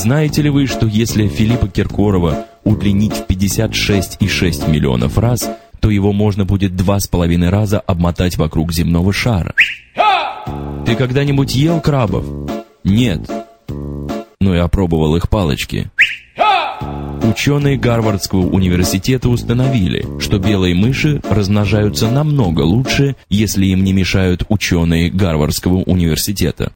Знаете ли вы, что если Филиппа Киркорова удлинить в 56,6 миллионов раз, то его можно будет два с половиной раза обмотать вокруг земного шара? Ты когда-нибудь ел крабов? Нет. Ну Но я пробовал их палочки. Ученые Гарвардского университета установили, что белые мыши размножаются намного лучше, если им не мешают ученые Гарвардского университета.